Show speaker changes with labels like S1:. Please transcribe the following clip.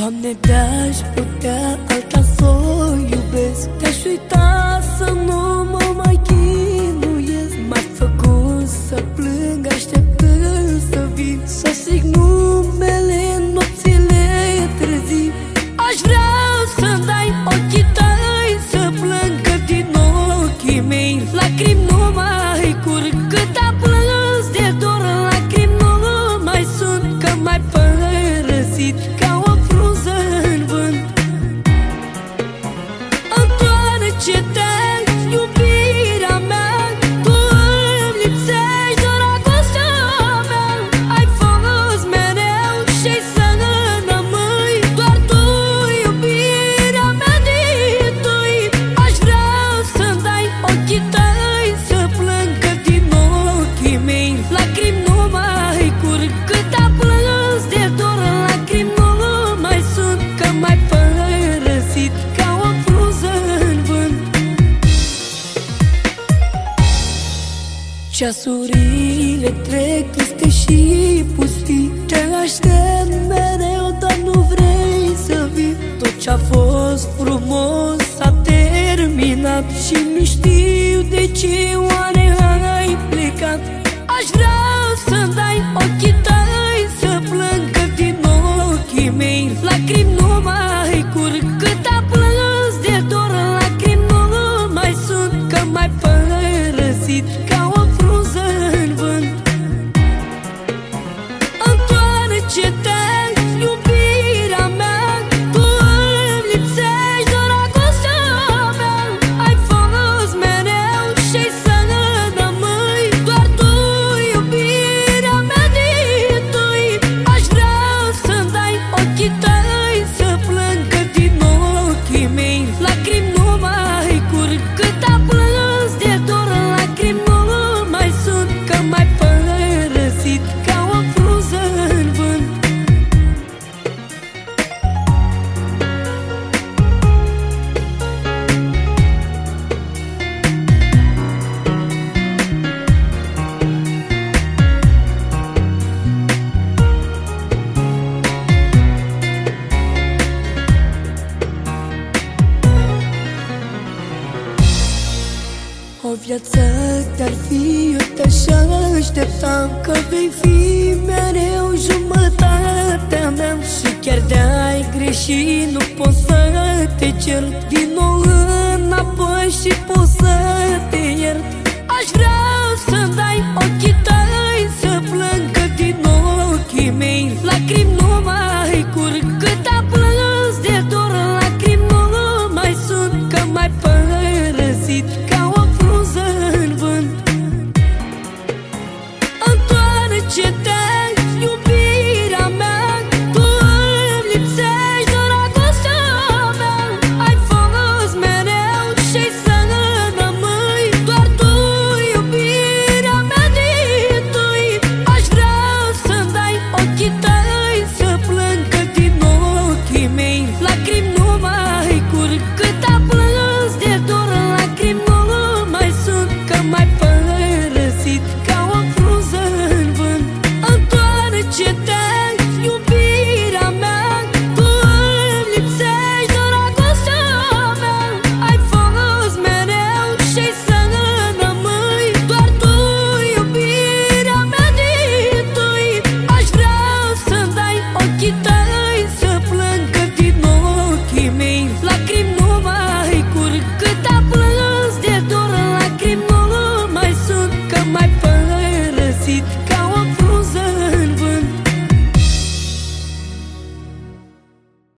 S1: Doamne, te-aș putea alta să o iubesc. Te-aș uita să nu mă mai chinuiesc. M-ai făcut să plâng așteptând să vin. Să zic numele în nopțile târzii Aș vrea să dai ochii tăi Să plâng că din ochii mei. Lacrimi nu Ceasurile trec triste și pustii. Te aștept mereu, dar nu vrei să vii. Tot ce-a fost frumos s-a terminat Și nu știu de ce O viață te-ar fi, eu te-aș aștepta Că vei fi mereu jumătatea mea. Și chiar de-ai greșit, nu pot să te cer Din nou